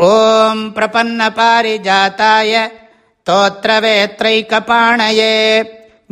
ॐ प्रपन्नपारिजाताय तोत्रवेत्रैकपाणये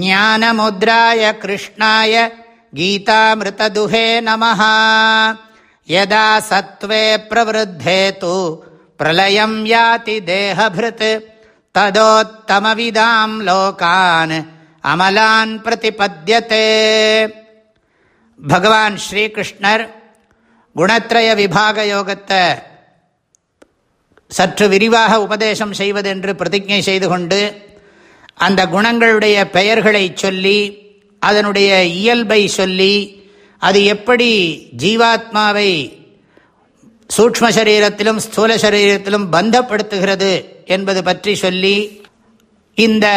ज्ञानमुद्राय कृष्णाय गीतामृतदुहे नमः यदा सत्त्वे प्रवृद्धे तु प्रलयं याति देहभृत् तदोत्तमविदां लोकान् அமலான் பிரதிபத்தியத்தே பகவான் ஸ்ரீகிருஷ்ணர் குணத்ரய விபாக யோகத்தை சற்று விரிவாக உபதேசம் செய்வதென்று பிரதிஜை செய்து கொண்டு அந்த குணங்களுடைய பெயர்களை சொல்லி அதனுடைய இயல்பை சொல்லி அது எப்படி ஜீவாத்மாவை சூக்ம சரீரத்திலும் ஸ்தூல சரீரத்திலும் பந்தப்படுத்துகிறது என்பது பற்றி சொல்லி இந்த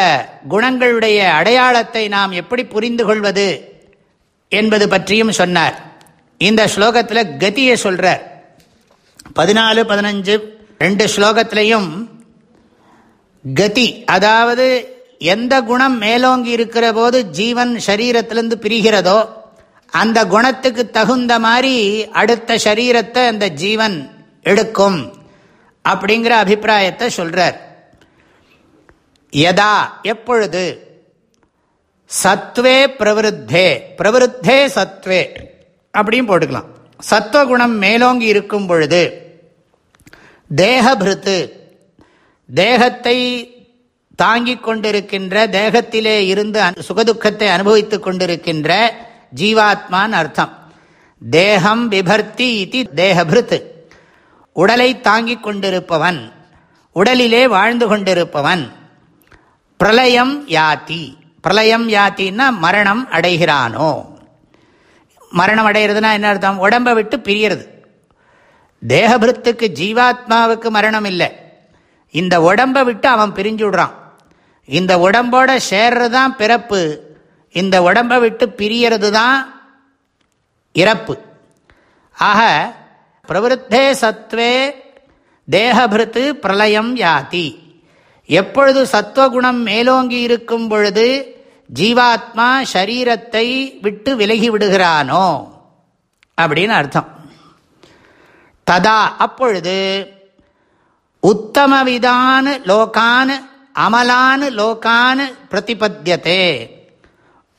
குணங்களுடைய அடையாளத்தை நாம் எப்படி புரிந்து கொள்வது என்பது பற்றியும் சொன்னார். இந்த ஸ்லோகத்தில் கதியை சொல்கிறார் பதினாலு பதினஞ்சு ரெண்டு ஸ்லோகத்திலையும் கதி அதாவது எந்த குணம் மேலோங்கி இருக்கிற போது ஜீவன் சரீரத்திலிருந்து பிரிகிறதோ அந்த குணத்துக்கு தகுந்த மாதிரி அடுத்த சரீரத்தை அந்த ஜீவன் எடுக்கும் அப்படிங்கிற அபிப்பிராயத்தை சொல்றார். யதா எப்பொழுது? சத்வே பிரவருத்தே பிரவருத்தே சத்வே. அப்படியும் போட்டுக்கலாம். சத்துவகுணம் மேலோங்கி இருக்கும் பொழுது தேகபிருத்து. தேகத்தை தாங்கிக் கொண்டிருக்கின்ற தேகத்திலே இருந்து சுகதுக்கத்தை அனுபவித்துக் கொண்டிருக்கின்ற ஜீவாத்மான் அர்த்தம். தேகம் விபர்த்தி இது தேகபிருத் உடலை தாங்கிக் கொண்டிருப்பவன் உடலிலே வாழ்ந்து கொண்டிருப்பவன் பிரளயம் யாத்தி. பிரளயம் யாத்தின்னா மரணம் அடைகிறானோ. மரணம் அடைகிறதுனா என்ன அர்த்தம்? உடம்பை விட்டு பிரியறது. தேகபிருத்துக்கு ஜீவாத்மாவுக்கு மரணம் இல்லை இந்த உடம்பை விட்டு அவன் பிரிஞ்சு விடுறான் இந்த உடம்போட சேர்றது தான் பிறப்பு. இந்த உடம்பை விட்டு பிரியறது தான் இறப்பு. ஆக பிரவருத்தே சத்வே தேகபிருத்து பிரளயம் யாதி. எப்பொழுது சத்வகுணம் மேலோங்கி இருக்கும் பொழுது ஜீவாத்மா ஷரீரத்தை விட்டு விலகி விடுகிறானோ? அப்படின்னு அர்த்தம். ததா. அப்பொழுது உத்தமவிதான் லோகான் அமலான் லோகான் பிரதிபத்தியதே.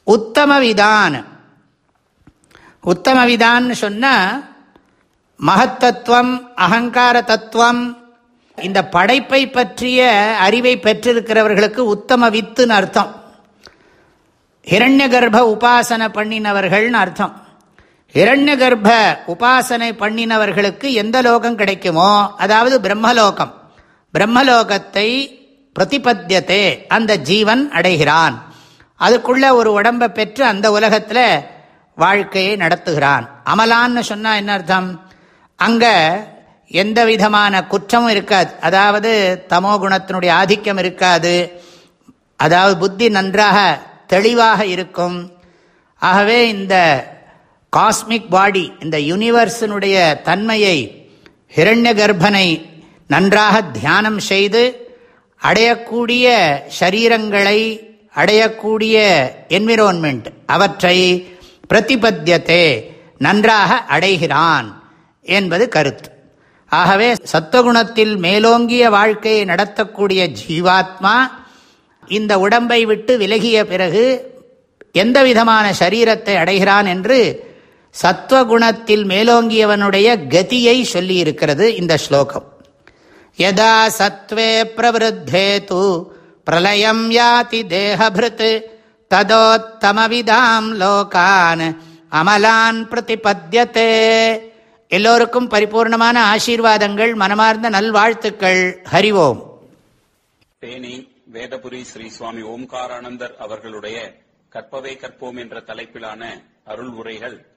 உத்தமவிதான். உத்தமவிதான் சொன்ன மகத்தத்துவம் அகங்கார தத்துவம் இந்த படைப்பை பற்றிய அறிவை பெற்றிருக்கிறவர்களுக்கு உத்தம வித்துன்னு அர்த்தம். ஹிரண்ய கர்ப்ப உபாசனை பண்ணினவர்கள்னு அர்த்தம். ஹிரண்ய கர்ப்ப உபாசனை பண்ணினவர்களுக்கு எந்த லோகம் கிடைக்குமோ அதாவது பிரம்மலோகம் பிரம்மலோகத்தை பிரதிபத்தியத்தை அந்த ஜீவன் அடைகிறான். அதுக்குள்ள ஒரு உடம்பை பெற்று அந்த உலகத்தில் வாழ்க்கையை நடத்துகிறான். அமலான்னு சொன்னால் என்ன அர்த்தம்? அங்கே எந்த விதமான குற்றமும் இருக்காது. அதாவது தமோ குணத்தினுடைய ஆதிக்கம் இருக்காது. அதாவது புத்தி நன்றாக தெளிவாக இருக்கும். ஆகவே இந்த காஸ்மிக் பாடி இந்த யூனிவர்ஸினுடைய தன்மையை ஹிரண்ய கர்ப்பனை நன்றாக தியானம் செய்து அடையக்கூடிய சரீரங்களை அடையக்கூடிய என்விரோன்மெண்ட் அவற்றை பிரதிபத்தியத்தை நன்றாக அடைகிறான் என்பது கருத்து. ஆகவே சத்துவகுணத்தில் மேலோங்கிய வாழ்க்கையை நடத்தக்கூடிய ஜீவாத்மா இந்த உடம்பை விட்டு விலகிய பிறகு எந்த விதமான சரீரத்தை அடைகிறான் என்று சத்வகுணத்தில் மேலோங்கியவனுடைய கதியை சொல்லியிருக்கிறது இந்த ஸ்லோகம். யதா சத்வே பிரவருத்தே தூ பிரளயம் யாதி தேகபிருத் ததோத்தமவிதாம் லோகான் அமலான் பிரதிபத்தியத்தே எல்லோருக்கும் பரிபூர்ணமான ஆசீர்வாதங்கள் மனமார்ந்த நல்வாழ்த்துக்கள். ஹரிவோம் தேனி வேதபுரி ஸ்ரீ சுவாமி ஓம்காரானந்தர் அவர்களுடைய கற்பவை கற்போம் என்ற தலைப்பிலான அருள் உரைகள்